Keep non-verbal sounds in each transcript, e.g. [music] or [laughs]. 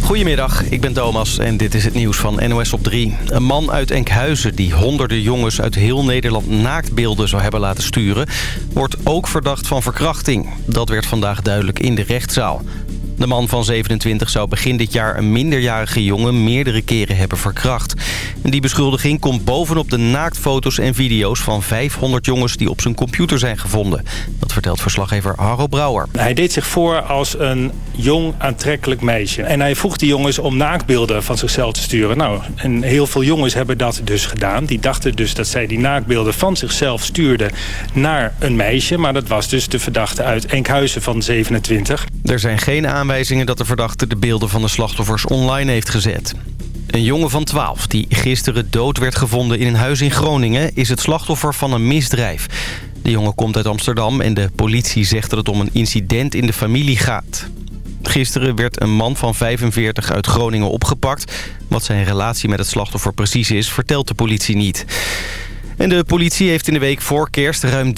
Goedemiddag, ik ben Thomas en dit is het nieuws van NOS op 3. Een man uit Enkhuizen die honderden jongens uit heel Nederland naaktbeelden zou hebben laten sturen... wordt ook verdacht van verkrachting. Dat werd vandaag duidelijk in de rechtszaal. De man van 27 zou begin dit jaar een minderjarige jongen meerdere keren hebben verkracht. Die beschuldiging komt bovenop de naaktfoto's en video's van 500 jongens die op zijn computer zijn gevonden. Dat vertelt verslaggever Harro Brouwer. Hij deed zich voor als een jong aantrekkelijk meisje. En hij vroeg die jongens om naaktbeelden van zichzelf te sturen. Nou, en heel veel jongens hebben dat dus gedaan. Die dachten dus dat zij die naaktbeelden van zichzelf stuurden naar een meisje. Maar dat was dus de verdachte uit Enkhuizen van 27. Er zijn geen aanwijzingen dat de verdachte de beelden van de slachtoffers online heeft gezet. Een jongen van 12 die gisteren dood werd gevonden in een huis in Groningen... is het slachtoffer van een misdrijf. De jongen komt uit Amsterdam en de politie zegt dat het om een incident in de familie gaat. Gisteren werd een man van 45 uit Groningen opgepakt. Wat zijn relatie met het slachtoffer precies is, vertelt de politie niet. En de politie heeft in de week voor kerst ruim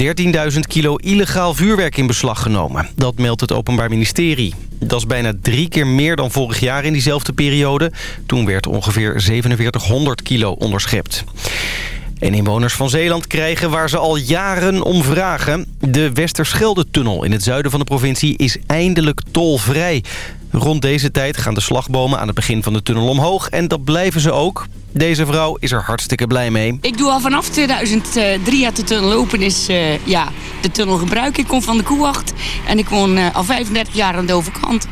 13.000 kilo illegaal vuurwerk in beslag genomen. Dat meldt het Openbaar Ministerie. Dat is bijna drie keer meer dan vorig jaar in diezelfde periode. Toen werd ongeveer 4700 kilo onderschept. En inwoners van Zeeland krijgen waar ze al jaren om vragen. De Westerschelde-tunnel in het zuiden van de provincie is eindelijk tolvrij. Rond deze tijd gaan de slagbomen aan het begin van de tunnel omhoog. En dat blijven ze ook. Deze vrouw is er hartstikke blij mee. Ik doe al vanaf 2003 dat de tunnel open is, uh, ja, de tunnel gebruiken. Ik kom van de Koewacht en ik woon uh, al 35 jaar aan de overkant.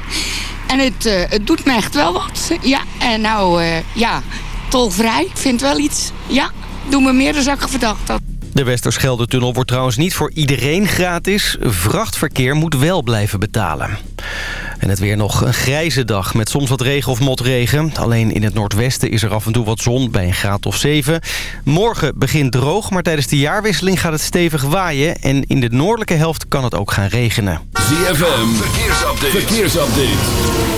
En het, uh, het doet me echt wel wat. Ja, en nou, ja, tolvrij. Ik vind wel iets. Ja, doe me meer dan zou ik verdacht had. De Westerschelde-tunnel wordt trouwens niet voor iedereen gratis. Vrachtverkeer moet wel blijven betalen. En het weer nog een grijze dag met soms wat regen of motregen. Alleen in het noordwesten is er af en toe wat zon bij een graad of 7. Morgen begint droog, maar tijdens de jaarwisseling gaat het stevig waaien. En in de noordelijke helft kan het ook gaan regenen. ZFM, verkeersupdate. verkeersupdate.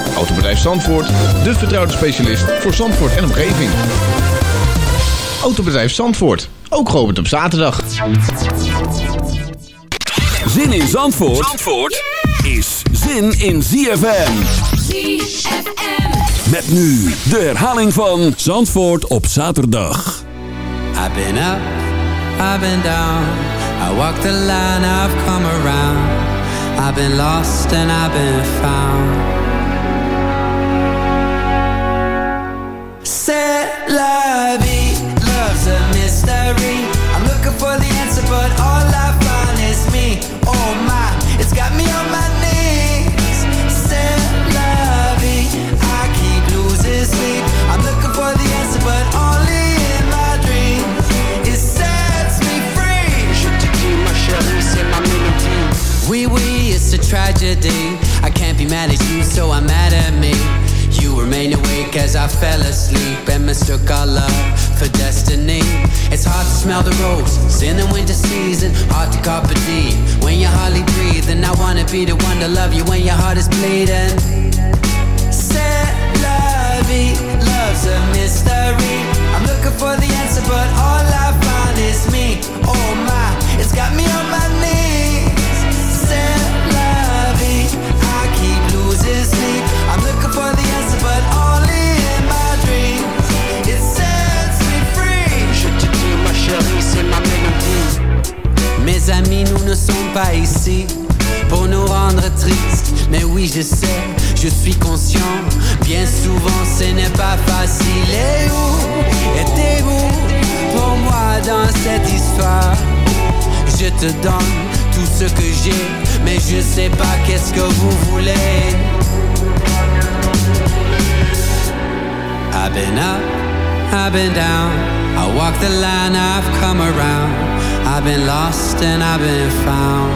Autobedrijf Zandvoort, de vertrouwde specialist voor Zandvoort en omgeving. Autobedrijf Zandvoort, ook geopend op zaterdag. Zin in Zandvoort, Zandvoort is zin in ZFM. ZFM. Met nu de herhaling van Zandvoort op zaterdag. I've been up, I've been down. I walked the line, I've come around. I've been lost and I've been found. La vie, love's a mystery. I'm looking for the answer, but all I find is me. Oh my, it's got me on my knees. C'est la vie, I keep losing sleep. I'm looking for the answer, but only in my dreams. It sets me free. Je te dis, ma chérie, c'est ma mélodie. Oui, oui, it's a tragedy. I can't be mad at you, so I'm mad at me. Awake as I fell asleep and mistook our love for destiny. It's hard to smell the roses in the winter season, hard to carpe diem when you're hardly breathing. I wanna be the one to love you when your heart is bleeding. La vie, love's a mystery. I'm looking for the answer, but all I find is me. Oh my, it's got me on my knees. Mes amis, nous ne sommes pas ici pour nous rendre tristes. Mais oui, je sais, je suis conscient. Bien souvent, ce n'est pas facile. Et où étiez-vous pour moi dans cette histoire? Je te donne tout ce que j'ai, mais je sais pas qu'est-ce que vous voulez. Up, I've been down, I walk the line, I've come around. I've been lost and I've been found.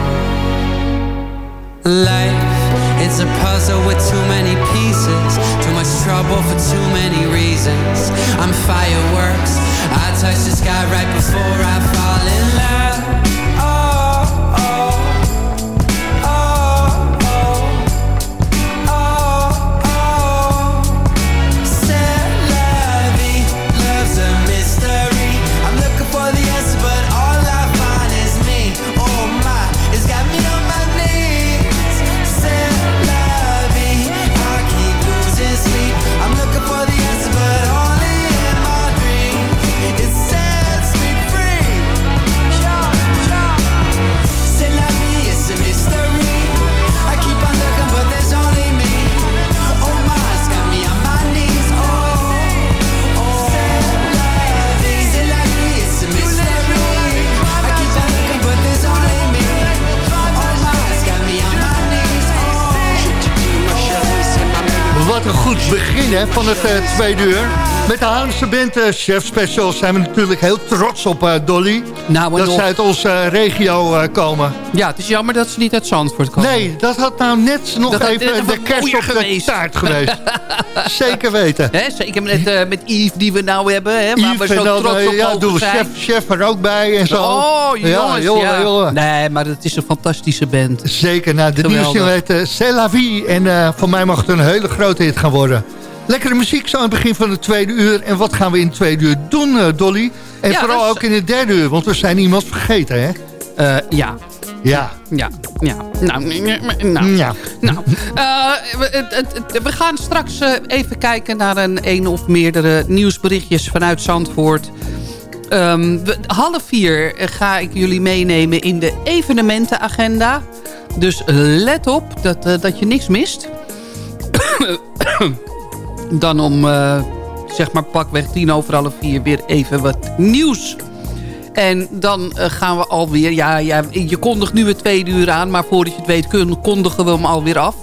Life, it's a puzzle with too many pieces, too much trouble for too many reasons. I'm fireworks, I touch the sky right before I fall in love. Begin hè, van het eh, tweede uur. Met de Haarlemse band eh, Chef Special zijn we natuurlijk heel trots op eh, Dolly. Nou, dat ze uit onze regio komen. Ja, het is jammer dat ze niet uit Zandvoort komen. Nee, dat had nou net nog Dat even net de kerst op de geweest. taart geweest. [laughs] Zeker weten. Hè, zeker met, met Yves die we nou hebben, hè, waar Yves we en zo trots op ja, doen we chef, chef er ook bij en zo. Oh, jongens, ja. Nee, maar het is een fantastische band. Zeker, nou, de single heet eh, C'est la vie. En voor mij mag het een hele grote hit gaan worden. Lekkere muziek zo aan het begin van het tweede uur. En wat gaan we in het tweede uur doen, eh, Dolly? En Ja, vooral is- ook in het derde uur, want we zijn iemand vergeten, hè? Eh, ja, Ja. ja, ja. Nou, nou, Ja. nou. eh, we, gaan straks even kijken naar een een of meerdere nieuwsberichtjes vanuit Zandvoort. We- half vier ga ik jullie meenemen in de evenementenagenda. Dus let op dat, dat je niks mist. [coughs] Dan om, eh, zeg maar pakweg tien over half vier weer even wat nieuws. En dan eh, gaan we alweer... Ja, ja, je kondigt nu het tweede uur aan... maar voordat je het weet kun- kondigen we hem alweer af.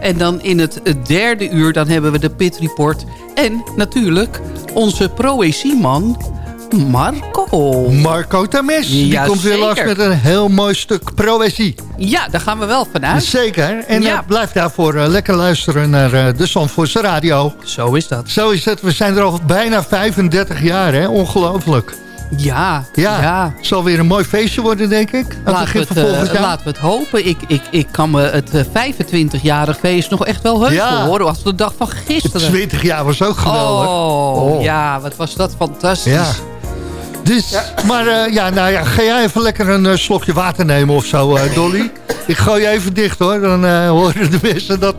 En dan in het derde uur... dan hebben we de Pit Report. En natuurlijk onze proëzieman Marco. Marco Tames, die Ja, komt weer langs met een heel mooi stuk proëzie. Ja, daar gaan we wel vanuit. Zeker. En Ja. eh, blijf daarvoor eh, lekker luisteren naar eh, de Zandvoortse Radio. Zo is dat. Zo is het. We zijn er al bijna 35 jaar, hè? Ongelooflijk. Ja, Ja, ja. zal weer een mooi feestje worden, denk ik. Het Laten we, het, laten we het hopen. Ik, ik, ik kan me het eh, 25-jarig feest nog echt wel heugen Ja. hoor. Als de dag van gisteren. 20 jaar was ook geweldig. Oh, Oh. ja, wat was dat fantastisch. Ja. Dus, maar eh, ja, nou ja, ga jij even lekker een eh, slokje water nemen of zo, eh, Dolly? [laughs] Ik gooi je even dicht hoor, dan horen de mensen dat,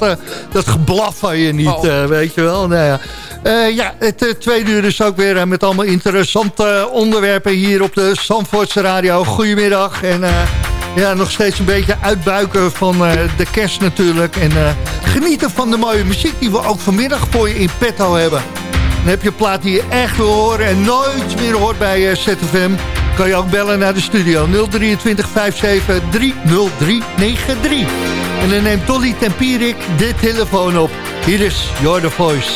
dat geblaf van je niet, Oh. weet je wel. Nou ja, ja het tweede uur is ook weer met allemaal interessante onderwerpen hier op de Zandvoortse Radio. Goedemiddag en ja, nog steeds een beetje uitbuiken van de kerst natuurlijk. En genieten van de mooie muziek die we ook vanmiddag voor je in petto hebben. Heb je plaat die je echt wil horen en nooit meer hoort bij eh, ZFM. Kan je ook bellen naar de studio 023 57 30393. En dan neemt Dolly Tempierik de telefoon op. Hier is Your Voice.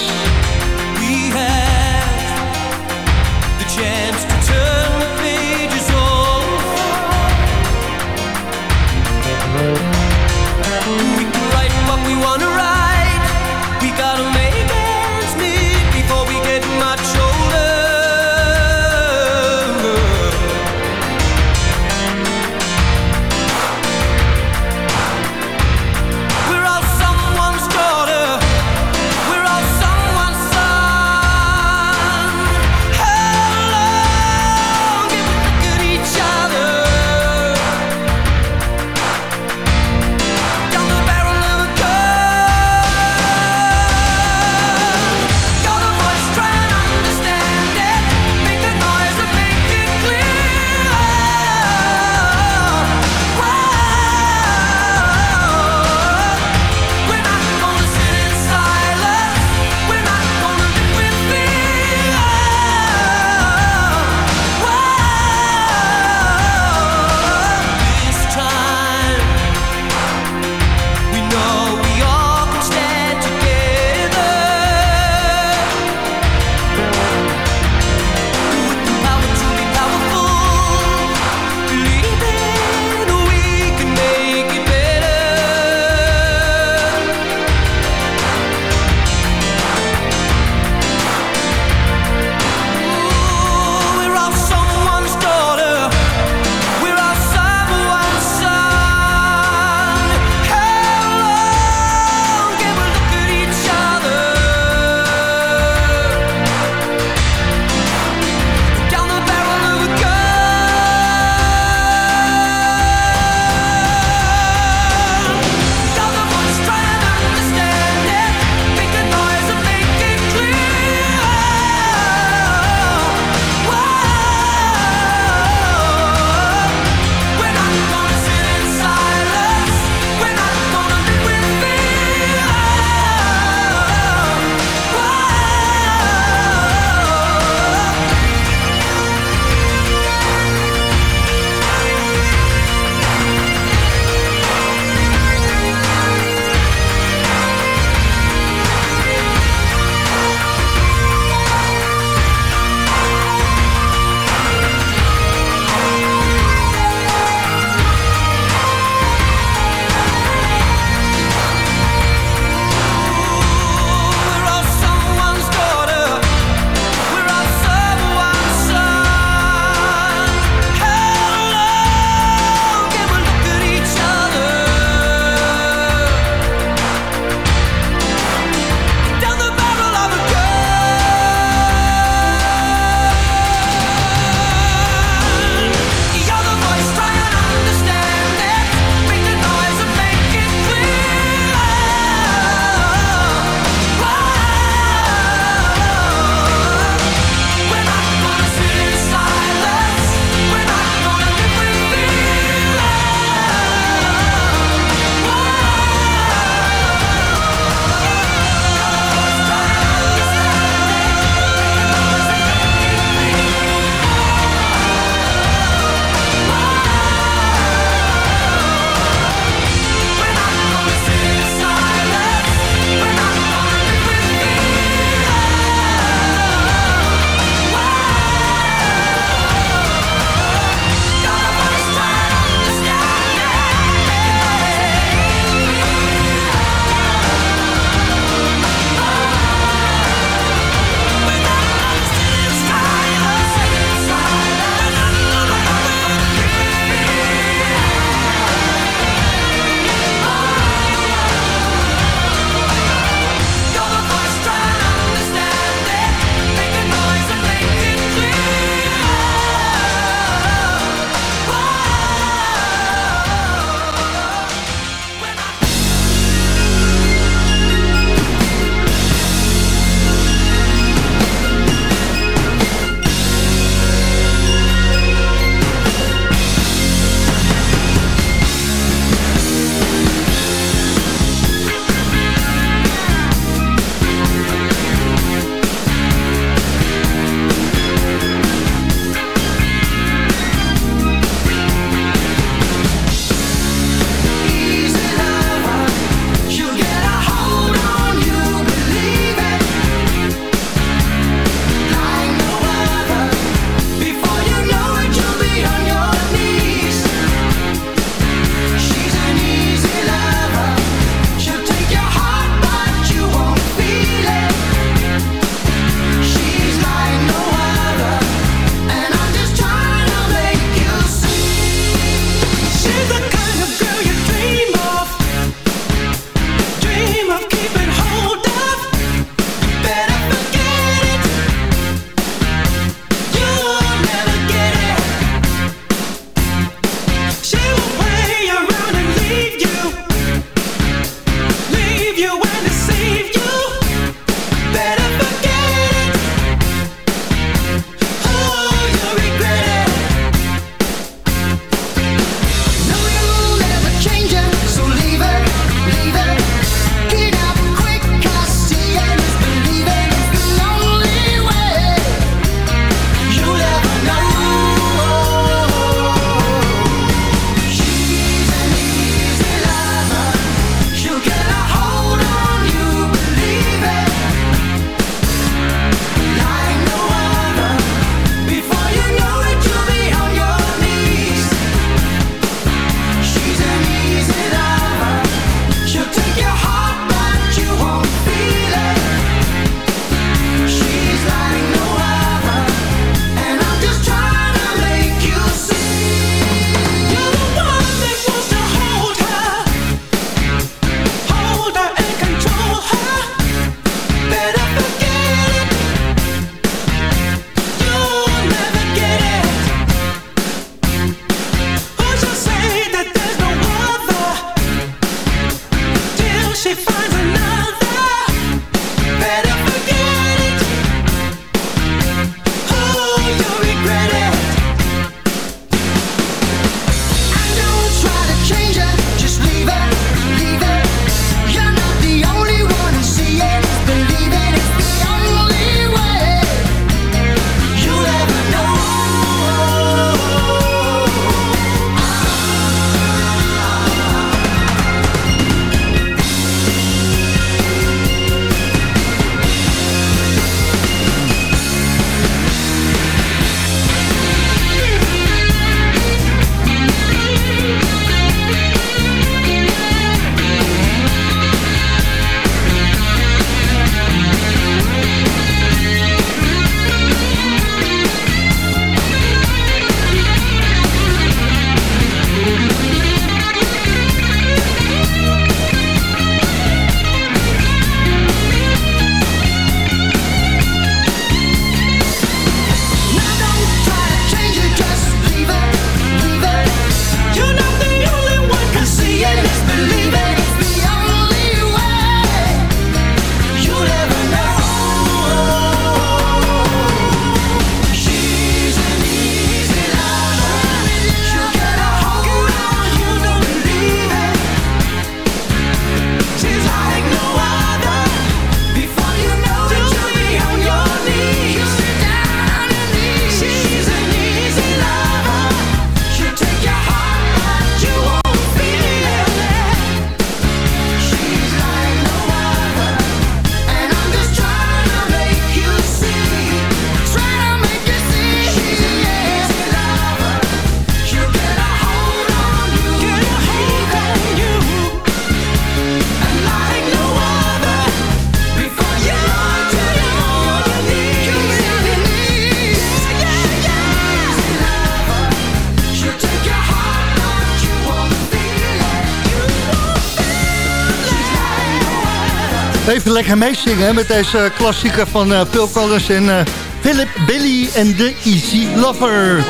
Even lekker meezingen met deze klassieker van uh, Phil Collins en uh, Philip Billy en de Easy Lover.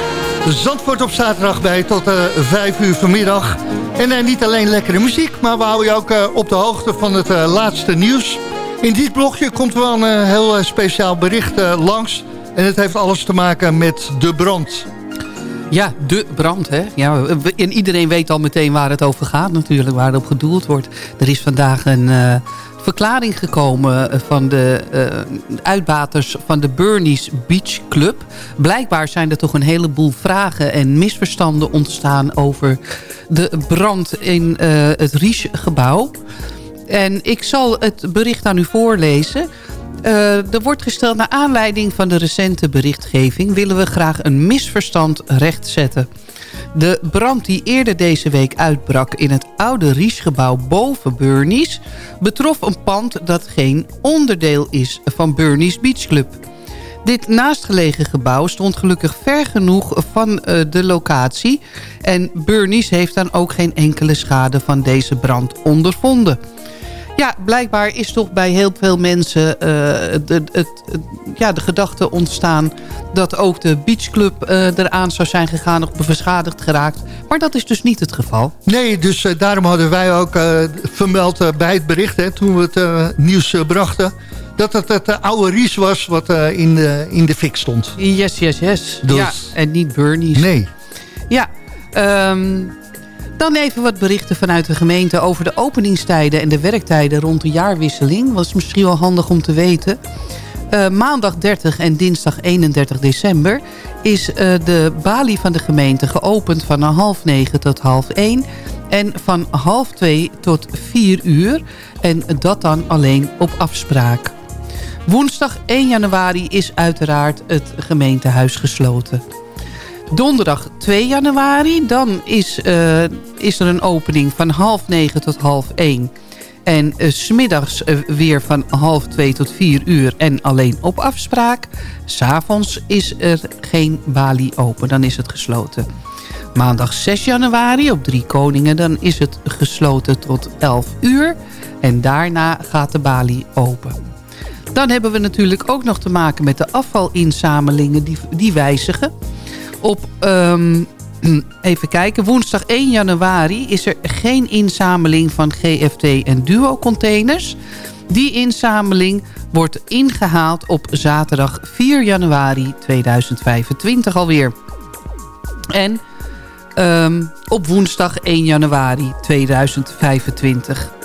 Zandvoort op zaterdag bij tot uh, 5 uur vanmiddag. En niet alleen lekkere muziek, maar we houden je ook op de hoogte van het laatste nieuws. In dit blokje komt wel een heel speciaal bericht langs. En het heeft alles te maken met de brand. Ja, de brand. Hè? Ja, en iedereen weet al meteen waar het over gaat natuurlijk, waar het op gedoeld wordt. Er is vandaag een verklaring gekomen van de uh, uitbaters van de Burnies Beach Club. Blijkbaar zijn er toch een heleboel vragen en misverstanden ontstaan over de brand in uh, het Ries-gebouw. En ik zal het bericht aan u voorlezen... Er wordt gesteld naar aanleiding van de recente berichtgeving... willen we graag een misverstand rechtzetten. De brand die eerder deze week uitbrak in het oude Riesgebouw boven Burnies... betrof een pand dat geen onderdeel is van Burnies Beach Club. Dit naastgelegen gebouw stond gelukkig ver genoeg van uh, de locatie... en Burnies heeft dan ook geen enkele schade van deze brand ondervonden... Ja, blijkbaar is toch bij heel veel mensen uh, de, het, ja, de gedachte ontstaan... dat ook de beachclub uh, eraan zou zijn gegaan of beschadigd geraakt. Maar dat is dus niet het geval. Nee, dus uh, daarom hadden wij ook vermeld bij het bericht... Hè, toen we het nieuws brachten... dat het het oude Ries was wat in, de, in de fik stond. Yes, yes, yes. Dus... Ja, en niet Bernie's. Nee. Ja, um, dan even wat berichten vanuit de gemeente over de openingstijden en de werktijden rond de jaarwisseling. Dat is misschien wel handig om te weten. Uh, maandag 30 en dinsdag 31 december is uh, de balie van de gemeente geopend van half negen tot half één. En van half twee tot vier uur. En dat dan alleen op afspraak. Woensdag 1 januari is uiteraard het gemeentehuis gesloten. Donderdag 2 januari, dan is, uh, is er een opening van half negen tot half één. En uh, smiddags uh, weer van half twee tot vier uur en alleen op afspraak. S'avonds is er geen balie open, dan is het gesloten. Maandag 6 januari op Drie Koningen, dan is het gesloten tot 11 uur. En daarna gaat de balie open. Dan hebben we natuurlijk ook nog te maken met de afvalinzamelingen die, die wijzigen. Op, um, [clears throat] even kijken, woensdag 1 januari is er geen inzameling van GFT en Duo containers. Die inzameling wordt ingehaald op zaterdag 4 januari 2025 alweer. En um, op woensdag 1 januari 2025.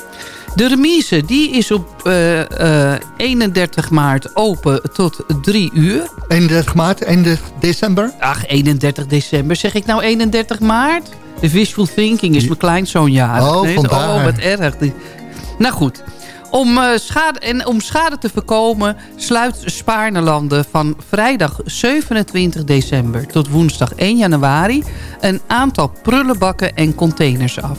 De remise die is op uh, uh, 31 maart open tot 3 uur. 31 maart, 31 december? Ach, 31 december. Zeg ik nou 31 maart? De visual thinking is mijn kleinzoon. Oh, nee, vandaar. Oh, wat erg. Nou goed. Om, uh, schade, en om schade te voorkomen sluit Spaarnelanden van vrijdag 27 december tot woensdag 1 januari een aantal prullenbakken en containers af.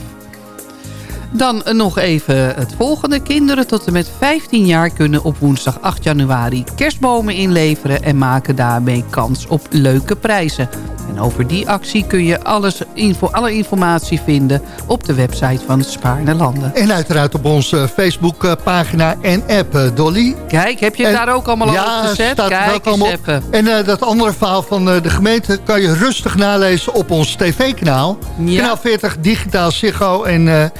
Dan nog even het volgende. Kinderen tot en met 15 jaar kunnen op woensdag 8 januari kerstbomen inleveren... en maken daarmee kans op leuke prijzen. En over die actie kun je alles, info, alle informatie vinden op de website van Spaarne Landen. En uiteraard op onze Facebookpagina en app, eh, Dolly. Kijk, heb je het daar ook allemaal ja, op gezet? Staat Kijk even. En uh, dat andere verhaal van uh, de gemeente kan je rustig nalezen op ons tv-kanaal. Ja. Kanaal 40 Digitaal Ziggo en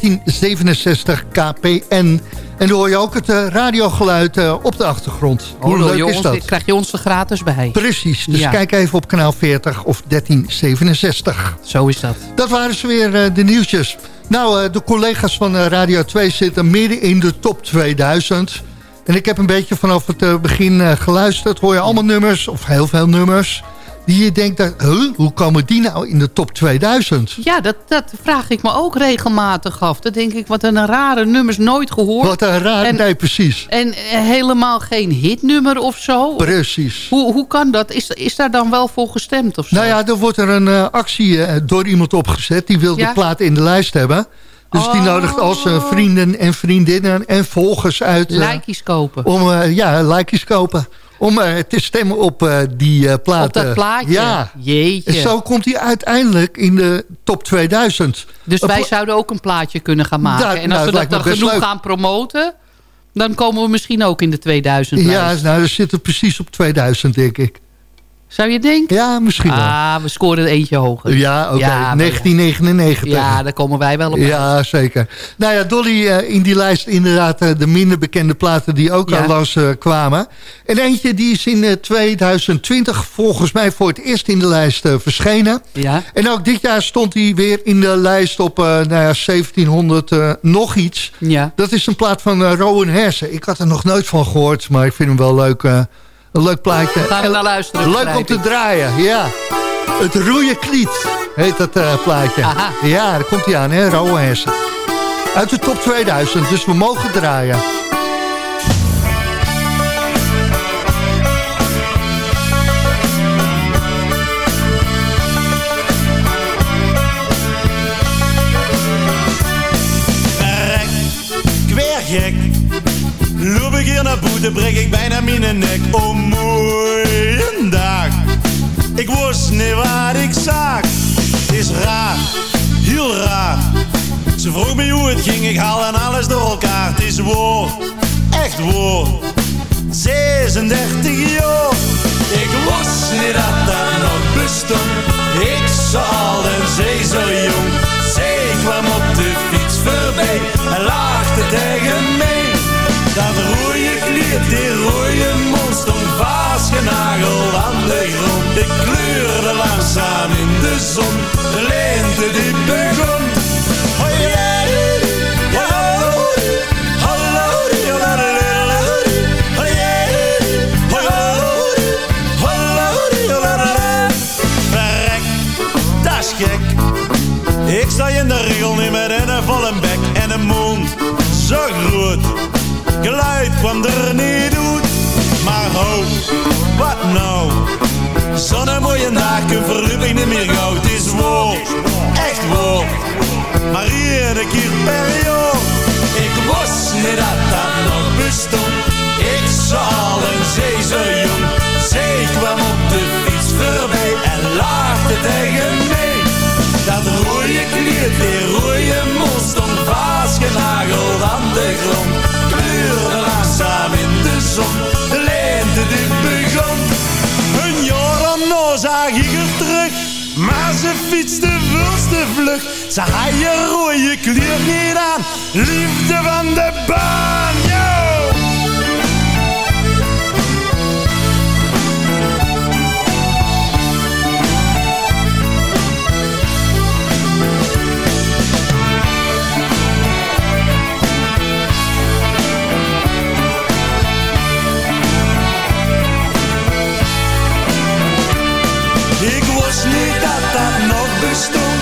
1367 KPN. En dan hoor je ook het uh, radiogeluid uh, op de achtergrond. Oh, Hoe leuk is dat? krijg je ons er gratis bij. Precies, dus Ja. kijk even op kanaal 40 of 1367. Zo is dat. Dat waren ze weer, uh, de nieuwtjes. Nou, de collega's van Radio 2 zitten midden in de top 2000. En ik heb een beetje vanaf het begin geluisterd. Hoor je allemaal nummers, of heel veel nummers... die je denkt, dat, huh, hoe komen die nou in de top 2000? Ja, dat, dat vraag ik me ook regelmatig af. Dan denk ik, wat een rare nummers nooit gehoord. Wat een raar, En- nee precies. En eh, helemaal geen hitnummer of zo. Precies. Hoe, hoe kan dat? Is, is daar dan wel voor gestemd of zo? Nou ja, er wordt er een eh, actie eh, door iemand opgezet. Die wil Ja? de plaat in de lijst hebben. Dus die Oh. nodigt al zijn vrienden en vriendinnen en volgers uit... Lijkjes kopen. om ja, likejes kopen. Om eh, te stemmen op eh, die plaat. Op dat plaatje. Ja. Jeetje. En zo komt hij uiteindelijk in de top 2000. Dus wij zouden ook een plaatje kunnen gaan maken. Nou, en nou, als het we dat dan genoeg leuk. gaan promoten... Dan komen we misschien ook in de 2000 Ja, nou, dat zit er precies op 2000, denk ik. Zou je denken? Ja, misschien wel. Ah, we scoren eentje hoger. Ja, oké. Ja, maar- 1999. Ja, daar komen wij wel op. Ja, zeker. Nou ja, Dolly eh, in die lijst inderdaad eh, de minder bekende platen die ook Ja. al langs eh, kwamen. En eentje die is in eh, 2020 volgens mij voor het eerst in de lijst verschenen. Ja. En ook dit jaar stond hij weer in de lijst op nou ja, 1700 eh, nog iets. Ja. Dat is een plaat van Rowan Hersen. Ik had er nog nooit van gehoord, maar ik vind hem wel leuk. Een leuk plaatje. Gaan we naar luisteren. Leuk om te draaien, ja. Het roeie kliet heet dat eh, plaatje. Aha. Ja, daar komt hij aan, hè, Rowan Hersen. Uit de top 2000, dus we mogen draaien. Verrek, ik weer gek. Loop ik hier naar boete, breek ik bijna mijn nek. Oh, mooie dag. Ik wist niet wat ik zag. Het is raar, heel raar. Ze vroeg me hoe het ging, ik haal en alles door elkaar. Het is woord, echt woord. 36 jaar. Ik wist niet dat dat nog bestond. Ik zal en zee zo jong. Zij kwam op de fiets voorbij en lachte tegen. Dat rode kleed, die rode mond stond vastgenageld aan de grond. Ik kleurde langzaam in de zon, de lente maar ho, wat nou? Zo'n mooie verrupping niet meer. Het is woord, echt woord, maar één keer per jaar. Ik wist niet dat dat nog bestond. Ik zal een zee zo jong. Zij kwam op de fiets voorbij en lachte tegen mij. Dat rode kleed, ze fietste veel te vlug. Ze had je rode kleed niet aan, liefde van de baan, yo! Niet dat dat nog bestond.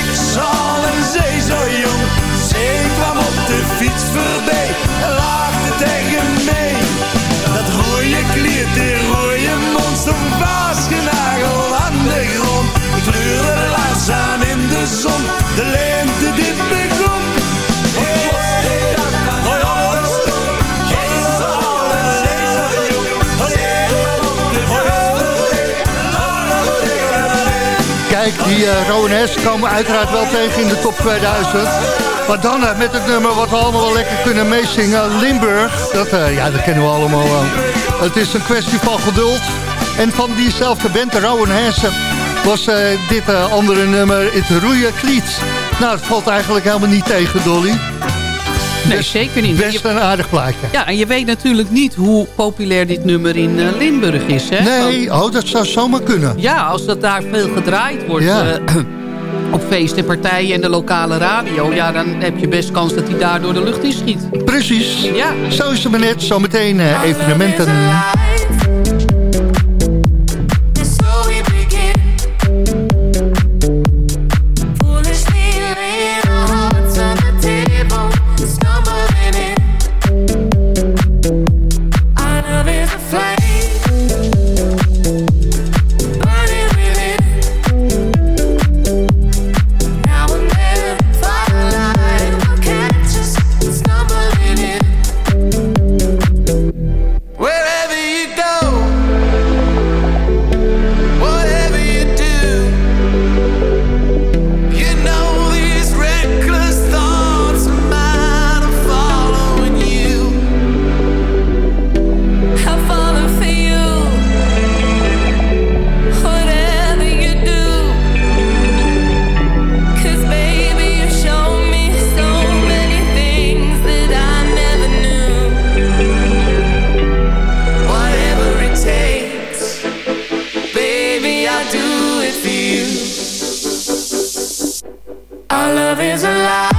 Ik zal een zee zo jong. Zee kwam op de fiets voorbij en lachte tegen mij. Dat rode kleed, die rode vastgenageld aan de grond. Ik kleurde langzaam in de zon, de lente Kijk, die uh, Rowan komen uiteraard wel tegen in de top 2000. Maar dan eh, met het nummer wat we allemaal wel lekker kunnen meezingen. Limburg, dat, eh, ja, dat kennen we allemaal wel. Het is een kwestie van geduld. En van diezelfde band, Rowan was dit andere nummer het roeien kliet. Nou, het valt eigenlijk helemaal niet tegen, Dolly. Nee, zeker niet. Best een aardig plaatje. Ja, en je weet natuurlijk niet hoe populair dit nummer in eh, Limburg is. Hè? Nee, Want- oh, dat zou zomaar kunnen. ja, als dat daar veel gedraaid wordt Ja. eh, [clears throat] op feesten en partijen en de lokale radio... ja, dan heb je best kans dat hij daar door de lucht in schiet. Precies. Ja. Zo is het maar net. Zometeen eh, evenementen. Our love is alive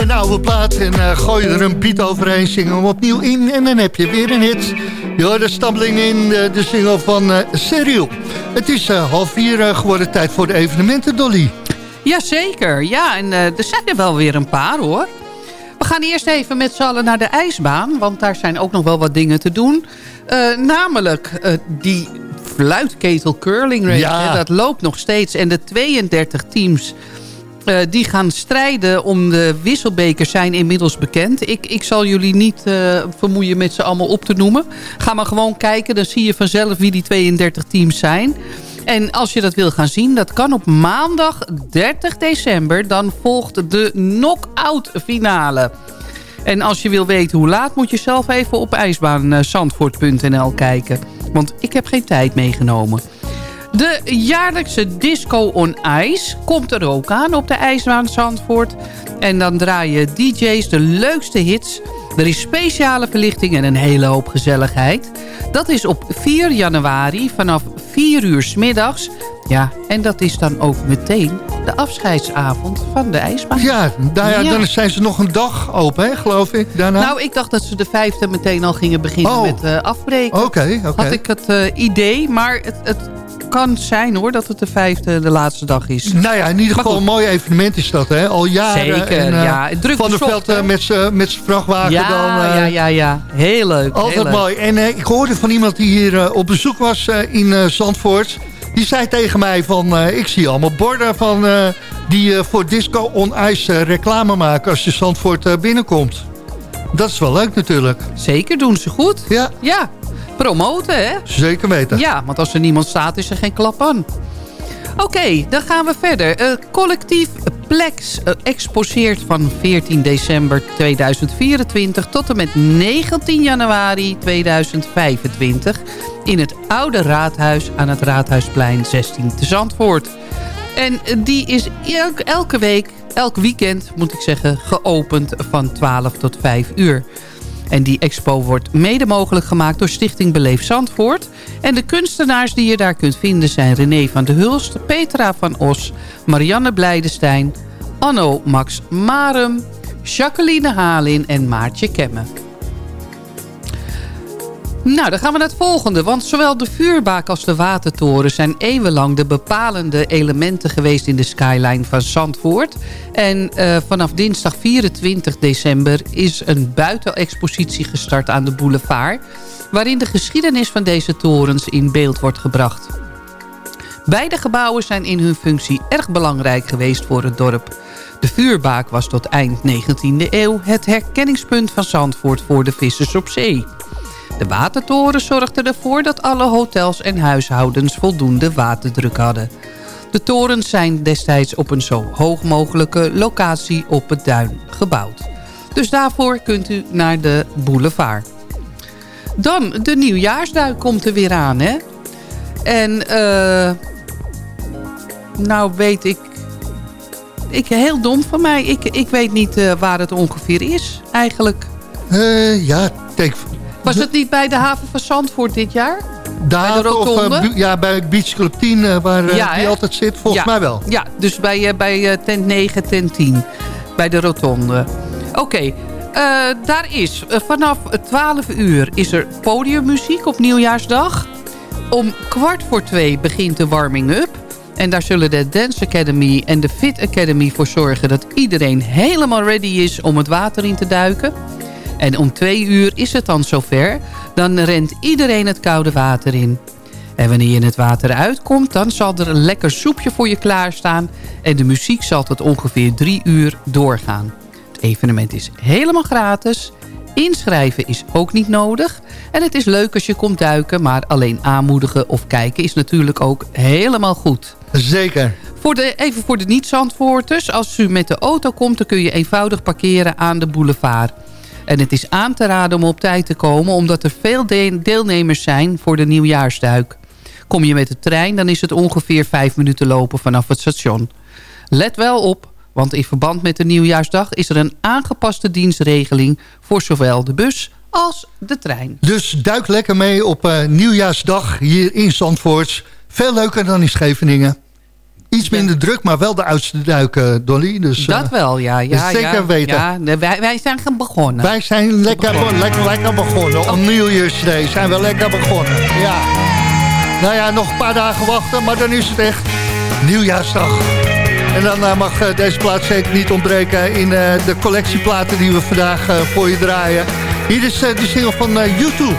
een oude plaat en eh gooi er een beat overheen, zing hem opnieuw in en dan heb je weer een hit. Je hoort de stampeling in de, de single van eh Cyril. Het is eh, half vier eh, geworden, tijd voor de evenementen, Dolly. Jazeker, ja. En eh, er zijn er wel weer een paar hoor. We gaan eerst even met z'n allen naar de ijsbaan. Want daar zijn ook nog wel wat dingen te doen. Eh, namelijk eh, die fluitketel curling race. Ja. hè, dat loopt nog steeds. En de 32 teams eh, die gaan strijden om de wisselbekers zijn inmiddels bekend. Ik, ik zal jullie niet eh, vermoeien met ze allemaal op te noemen. Ga maar gewoon kijken. Dan zie je vanzelf wie die 32 teams zijn. En als je dat wil gaan zien, dat kan op maandag 30 december. Dan volgt de knock-out finale. En als je wil weten hoe laat, moet je zelf even op ijsbaanzandvoort.nl kijken. Want ik heb geen tijd meegenomen. De jaarlijkse Disco on Ice komt er ook aan op de ijsbaan Zandvoort. En dan draaien DJ's de leukste hits. Er is speciale verlichting en een hele hoop gezelligheid. Dat is op 4 januari vanaf 4 uur middags. Ja, en dat is dan ook meteen de afscheidsavond van de ijsbaan. Ja, nou ja, dan zijn ze nog een dag open, hè, geloof ik, daarna. Nou, ik dacht dat ze de vijfde meteen al gingen beginnen Oh. met eh, afbreken. Oké, oké. Had ik het eh, idee, maar het, het kan zijn hoor dat het de vijfde de laatste dag is. Nou ja, in ieder geval een mooi evenement is dat, hè? Al jaren. Zeker, en, eh, ja. Druk Van bezocht, Veld met zijn vrachtwagen Ja, dan. ja, ja, ja. Heel leuk. heel Altijd leuk. mooi. En ik hoorde van iemand die hier op bezoek was in Zandvoort. Die zei tegen mij van, eh, ik zie allemaal borden van, eh, die eh, voor Disco on Ice reclame maken als je Zandvoort binnenkomt. Dat is wel leuk natuurlijk. Zeker, doen ze goed. Ja, Ja, promoten hè. zeker weten. Ja, want als er niemand staat is er geen klap aan. Oké, dan gaan we verder. Eh, collectief Plex eh, exposeert van 14 december 2024 tot en met 19 januari 2025 in het Oude Raadhuis aan het Raadhuisplein 16 te Zandvoort. En die is elke week, elk weekend moet ik zeggen, geopend van 12 tot 5 uur. En die expo wordt mede mogelijk gemaakt door Stichting Beleef Zandvoort. En de kunstenaars die je daar kunt vinden zijn René van de Hulst, Petra van Os, Marianne Blijdenstein, Anno Max Marum, Jacqueline Halin en Maartje Kemme. Nou, dan gaan we naar het volgende. Want zowel de vuurbaak als de watertoren zijn eeuwenlang de bepalende elementen geweest in de skyline van Zandvoort. En eh, vanaf dinsdag 24 december is een buitenexpositie gestart aan de boulevard. Waarin de geschiedenis van deze torens in beeld wordt gebracht. Beide gebouwen zijn in hun functie erg belangrijk geweest voor het dorp. De vuurbaak was tot eind 19e eeuw het herkenningspunt van Zandvoort voor de vissers op zee. De watertoren zorgde ervoor dat alle hotels en huishoudens voldoende waterdruk hadden. De torens zijn destijds op een zo hoog mogelijke locatie op het duin gebouwd. Dus daarvoor kunt u naar de boulevard. Dan, de nieuwjaarsduik komt er weer aan, hè? En, eh... nou weet ik... ik heel dom van mij. Ik, ik weet niet eh, waar het ongeveer is, eigenlijk. Eh, ja, take, Was het niet bij de haven van Zandvoort dit jaar? daar de of eh, ja, bij Beach Club 10, eh, waar eh, Ja, die altijd zit, volgens Ja. mij wel. Ja, dus bij, eh, bij eh, tent 9, tent 10. Bij de rotonde. Oké, eh, daar is eh, vanaf 12 uur is er podiummuziek op nieuwjaarsdag. Om kwart voor twee begint de warming-up. En daar zullen de Dance Academy en de Fit Academy voor zorgen... dat iedereen helemaal ready is om het water in te duiken. En om twee uur is het dan zover. Dan rent iedereen het koude water in. En wanneer je het water uitkomt, dan zal er een lekker soepje voor je klaarstaan. En de muziek zal tot ongeveer drie uur doorgaan. Het evenement is helemaal gratis. Inschrijven is ook niet nodig. En het is leuk als je komt duiken, maar alleen aanmoedigen of kijken is natuurlijk ook helemaal goed. Zeker. Voor de, even voor de niet-Zandvoorters. Als u met de auto komt, dan kun je eenvoudig parkeren aan de boulevard. En het is aan te raden om op tijd te komen... omdat er veel de- deelnemers zijn voor de nieuwjaarsduik. Kom je met de trein, dan is het ongeveer vijf minuten lopen vanaf het station. Let wel op, want in verband met de nieuwjaarsdag... is er een aangepaste dienstregeling voor zowel de bus als de trein. Dus duik lekker mee op eh, nieuwjaarsdag hier in Zandvoort. Veel leuker dan in Scheveningen. Iets minder druk, maar wel de oudste duik, eh, Dolly. Dus, eh, Dat wel, ja. ja zeker ja, weten. Ja, nee, wij, wij zijn gaan begonnen. Wij zijn lekker, be- lekker, lekker begonnen. Op Nieuwjaarsday zijn we lekker begonnen. Ja. Nou ja, nog een paar dagen wachten, maar dan is het echt nieuwjaarsdag. En dan eh, mag deze plaat zeker niet ontbreken in de collectieplaten die we vandaag voor je draaien. Hier is de single van YouTube.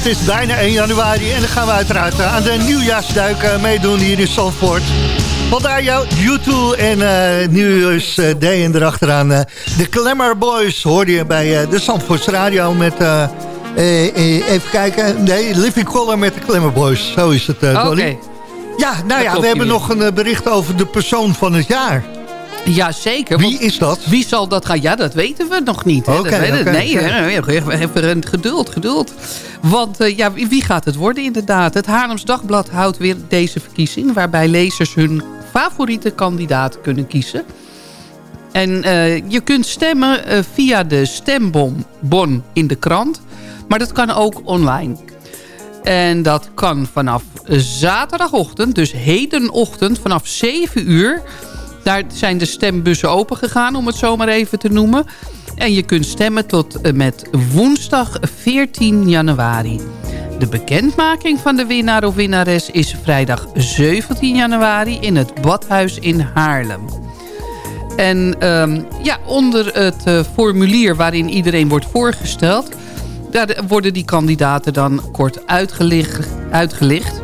Het is bijna 1 januari en dan gaan we uiteraard eh, aan de nieuwjaarsduik eh, meedoen hier in Zandvoort. Vandaar jouw YouTube en is eh, Day en erachteraan de Glamour Boys hoorde je bij de Zandvoorts Radio met... eh, eh, eh, even kijken. Nee, Living Color met de Glamour Boys. Zo is het, eh Oké. Dolly. Ja, nou ja, we hebben nog een bericht over de persoon van het jaar. Ja, zeker. Wie is dat? Wie zal dat gaan? Ja, dat weten we nog niet. hè. Oké, Dat weten- oké, nee, hè, even, geduld, geduld. Want eh, ja, wie wie gaat het worden inderdaad? Het Haarlems Dagblad houdt weer deze verkiezing... waarbij lezers hun favoriete kandidaat kunnen kiezen. En eh, je kunt stemmen eh, via de stembon bon in de krant. Maar dat kan ook online. En dat kan vanaf zaterdagochtend, dus hedenochtend, vanaf 7 uur. Daar zijn de stembussen open gegaan, om het zo maar even te noemen. En je kunt stemmen tot en met woensdag 14 januari. De bekendmaking van de winnaar of winnares is vrijdag 17 januari in het Badhuis in Haarlem. En ehm, ja, onder het eh, formulier waarin iedereen wordt voorgesteld... daar worden die kandidaten dan kort uitgelicht, uitgelicht.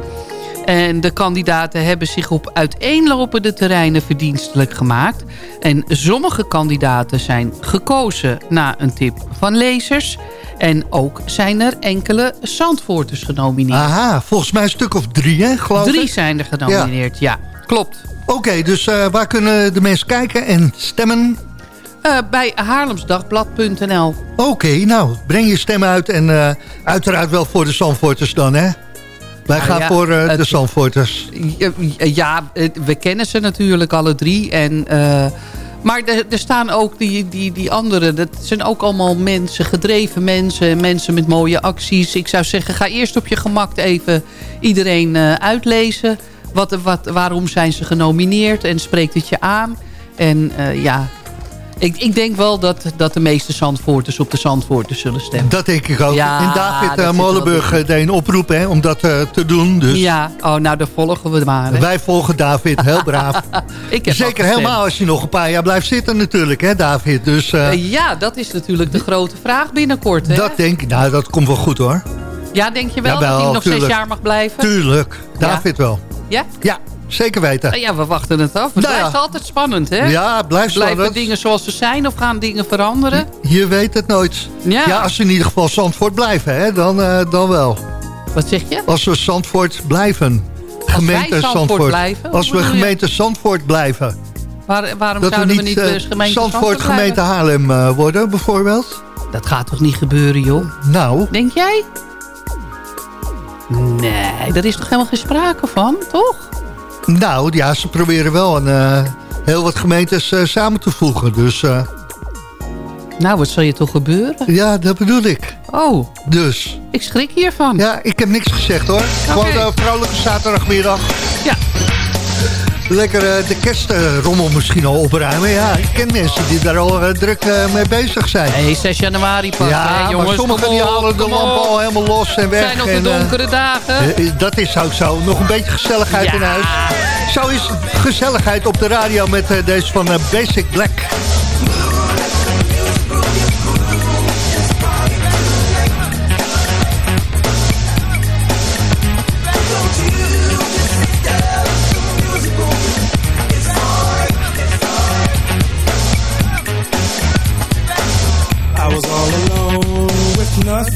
En de kandidaten hebben zich op uiteenlopende terreinen verdienstelijk gemaakt. En sommige kandidaten zijn gekozen na een tip van lezers... En ook zijn er enkele Zandvoorters genomineerd. Aha, volgens mij een stuk of drie, hè, geloof Drie ik? zijn er genomineerd, ja. klopt. Oké, dus eh, waar kunnen de mensen kijken en stemmen? Eh, bij haarlemsdagblad.nl. Oké, nou, breng je stem uit en eh, uiteraard wel voor de Zandvoorters dan, hè? Wij Nou gaan ja, voor eh, de Zandvoorters. Ja, Ja, het- we kennen ze natuurlijk alle drie. En, eh, maar er, er staan ook die, die, die anderen. Dat zijn ook allemaal mensen, gedreven mensen. Mensen met mooie acties. Ik zou zeggen, ga eerst op je gemak even iedereen eh, uitlezen. Wat, wat, waarom zijn ze genomineerd en spreekt het je aan? En eh, ja, ik, ik denk wel dat, dat de meeste Zandvoorters op de Zandvoorters zullen stemmen. Dat denk ik ook. Ja, en David wel Molenburg eh, deed een oproep hè, om dat eh, te doen. Dus Ja, oh, nou, dan volgen we maar. hè. wij volgen David, heel braaf. [laughs] Ik heb Zeker helemaal als je nog een paar jaar blijft zitten natuurlijk, hè David. Dus ja, dat is natuurlijk de grote vraag binnenkort. Hè? dat denk ik, nou dat komt wel goed hoor. Ja, denk je wel dat hij nog tuurlijk. zes jaar mag blijven? Tuurlijk, David wel. Ja? Ja, zeker weten. Nou ja, we wachten het af. Het Nou ja. blijft altijd spannend, hè? Ja, het blijft Blijven spannend. dingen zoals ze zijn of gaan dingen veranderen? Je weet het nooit. Ja. als ze in ieder geval Zandvoort blijven, hè, dan, eh, dan wel. Wat zeg je? Als we Zandvoort blijven. Gemeente Zandvoort blijven? Als we gemeente Zandvoort blijven. Waar, waarom dat zouden we niet eh, dus gemeente Zandvoort gemeente Haarlem eh, worden, bijvoorbeeld. Dat gaat toch niet gebeuren, joh? Nou. Denk jij? Nee, daar is toch helemaal geen sprake van, toch? Nou, ja, ze proberen wel een, eh, heel wat gemeentes eh, samen te voegen. Dus eh, Nou, wat zal je toch gebeuren? ja, dat bedoel ik. Oh, Dus. ik schrik hiervan. Ja, ik heb niks gezegd hoor. Gewoon een vrolijke zaterdagmiddag. Ja. Lekker eh, de kerstrommel misschien al opruimen. Ja, ik ken mensen die daar al eh, druk eh, mee bezig zijn. Nee, 6 januari pas, ja, hè, jongens. maar sommigen die halen de op. al helemaal los en weg. Het zijn nog de donkere dagen. dat is ook zo. Nog een beetje gezelligheid Ja. in huis. Zo is gezelligheid op de radio met deze van Basic Black.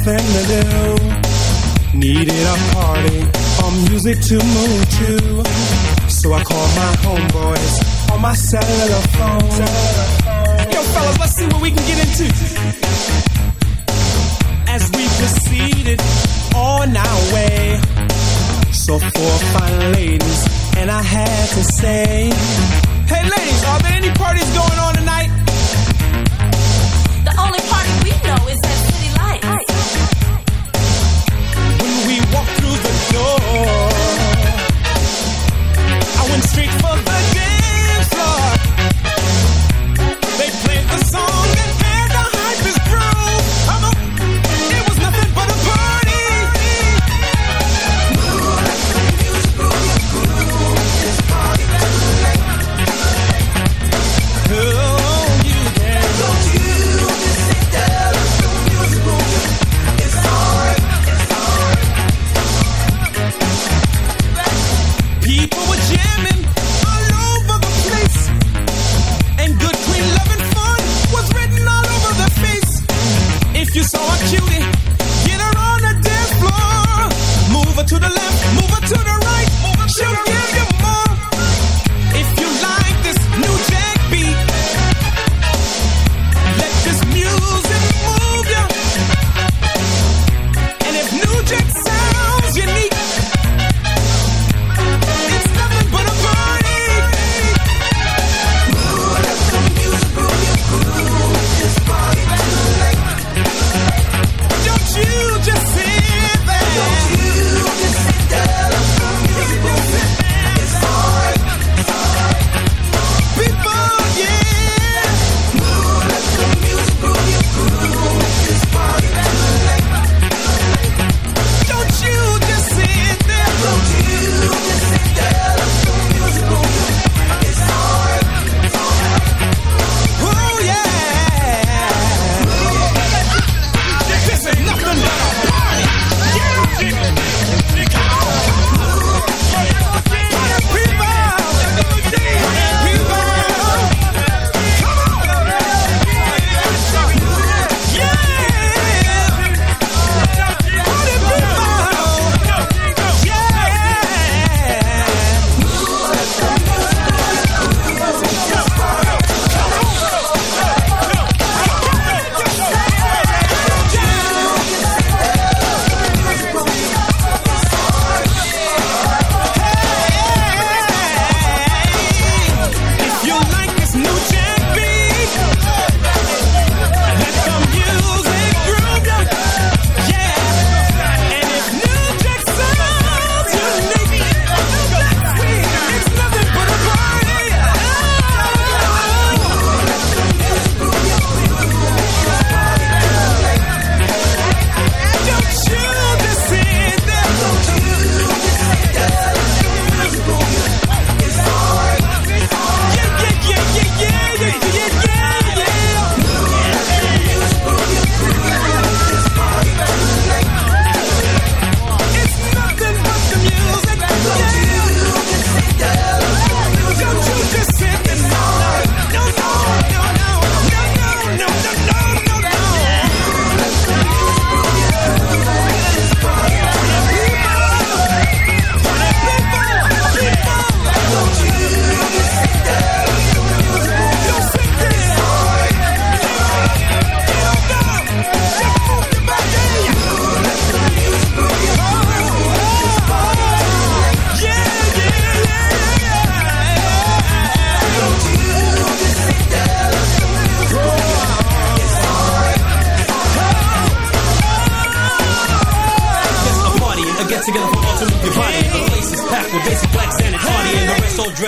Nothing to do. Needed a party or music to move to. So I called my homeboys on my cellular phone. Yo, fellas, let's see what we can get into. As we proceeded on our way. So four fine ladies, and I had to say, Hey ladies, are there any parties going on tonight? The only party we know is at I went straight for the dance floor. They played the song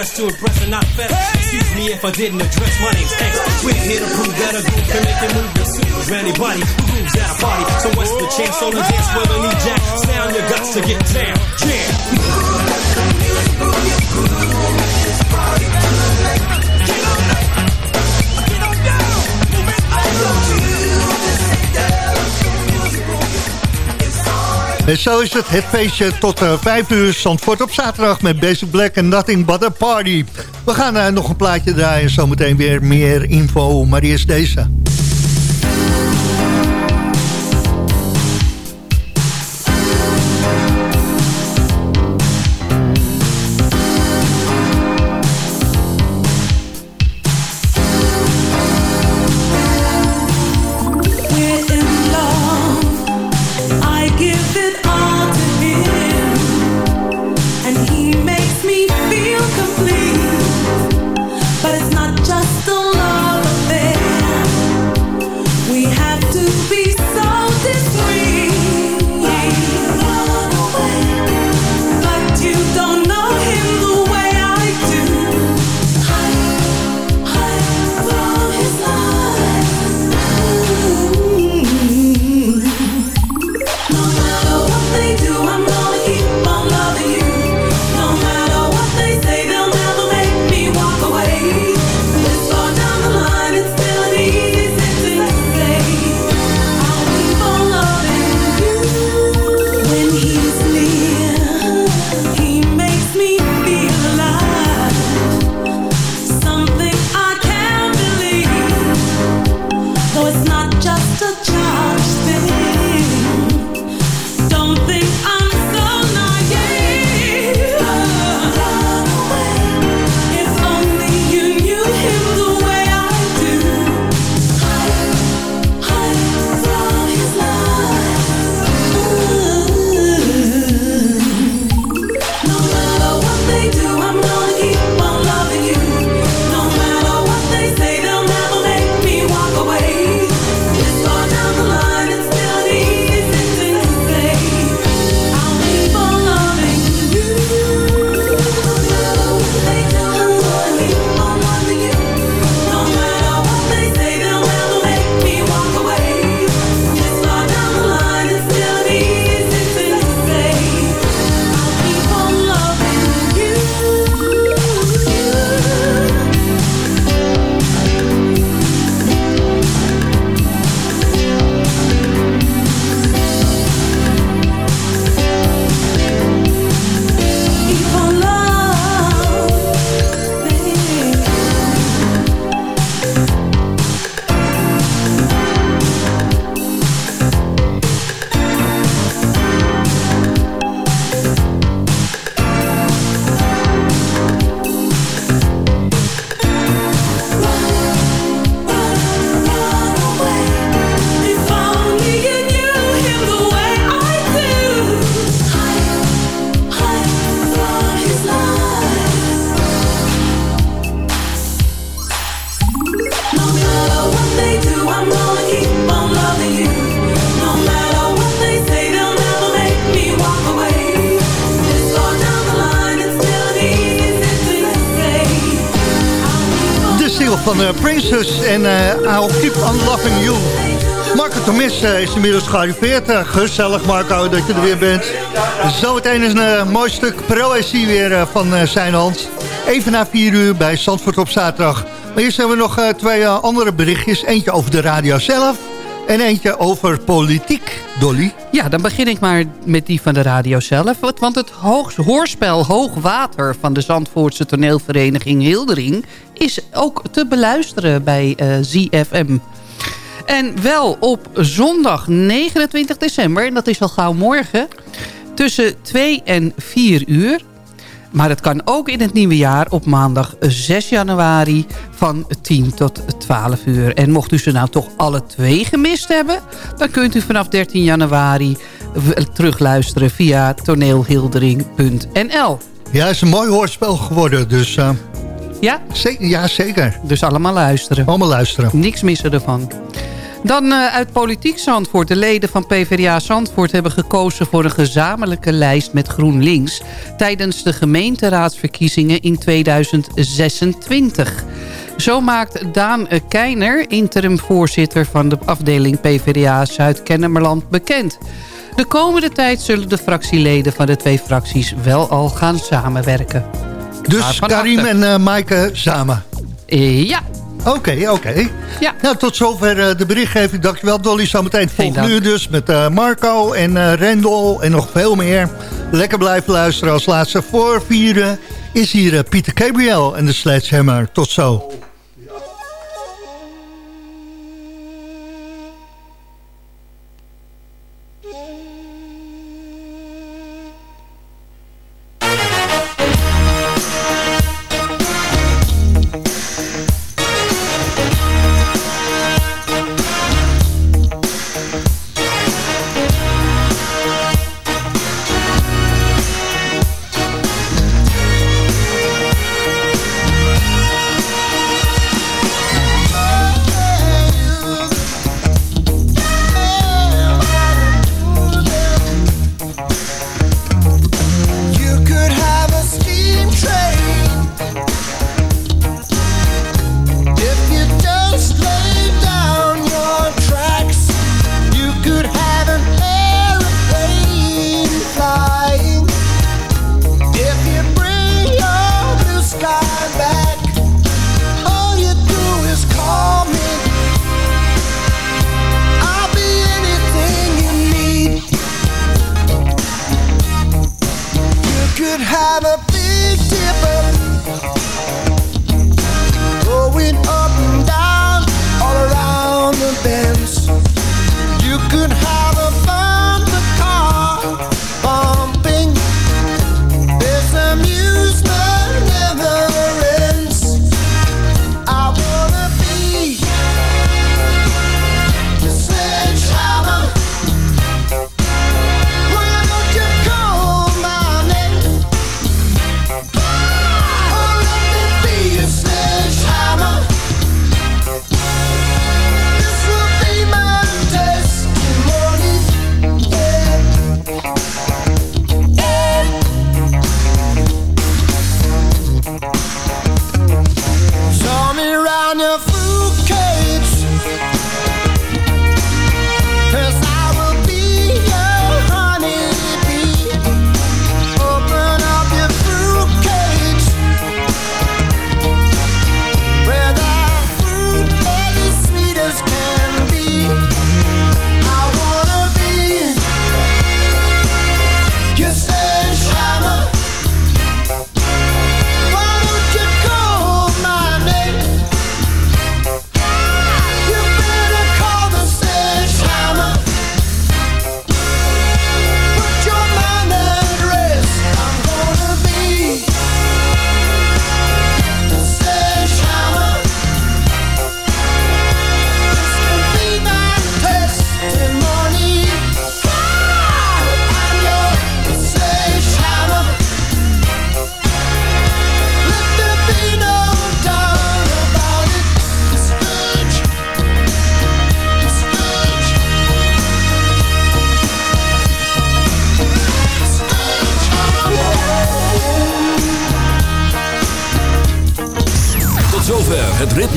dressed to impress and not fess. Excuse me if I didn't address my name's X. We're here to prove that a group can make it move the suit for anybody who moves at a party. So what's the chance on the dance floor? Any jack sound you got to get down. Jam. En zo is het, het feestje tot eh 5 uur. Zandvoort op zaterdag met Basic Black en Nothing But A Party. We gaan eh, nog een plaatje draaien. Zometeen weer meer info. Maar eerst deze. Princess en eh I'll Keep On Loving You. Marco Tomis eh, is inmiddels gearriveerd. Eh, gezellig Marco dat je er weer bent. Zometeen is een eh, mooi stuk proëzie weer eh, van eh, zijn hand. Even na vier uur bij Zandvoort op zaterdag. Maar eerst hebben we nog eh, twee eh, andere berichtjes. Eentje over de radio zelf en eentje over politiek. Dolly? Ja, dan begin ik maar met die van de radio zelf. Want- het hoog, hoorspel Hoogwater van de Zandvoortse toneelvereniging Hildering... is ook te beluisteren bij eh, ZFM. En wel op zondag 29 december, en dat is al gauw morgen... tussen 2 en 4 uur. Maar het kan ook in het nieuwe jaar op maandag 6 januari van 10 tot 12 uur. En mocht u ze nou toch alle twee gemist hebben... dan kunt u vanaf 13 januari terugluisteren via toneelhildering.nl. Ja, het is een mooi hoorspel geworden, dus... eh, Ja? ja, zeker. Dus allemaal luisteren. Allemaal luisteren. Niks missen ervan. Dan eh, uit Politiek Zandvoort. De leden van PvdA Zandvoort hebben gekozen voor een gezamenlijke lijst met GroenLinks... tijdens de gemeenteraadsverkiezingen in 2026. Zo maakt Daan Keiner, interim-voorzitter van de afdeling PvdA Zuid-Kennemerland, bekend. De komende tijd zullen de fractieleden van de twee fracties wel al gaan samenwerken. Dus Karim en eh Maaike samen? Eh, ja. Oké, oké. Ja. Nou, tot zover eh, de berichtgeving. Dankjewel Dolly. Zometeen volgende uur dus met eh, Marco en eh Rendel en nog veel meer. Lekker blijven luisteren. Als laatste voor vieren is hier Pieter Gabriel en de Sledgehammer. Tot zo.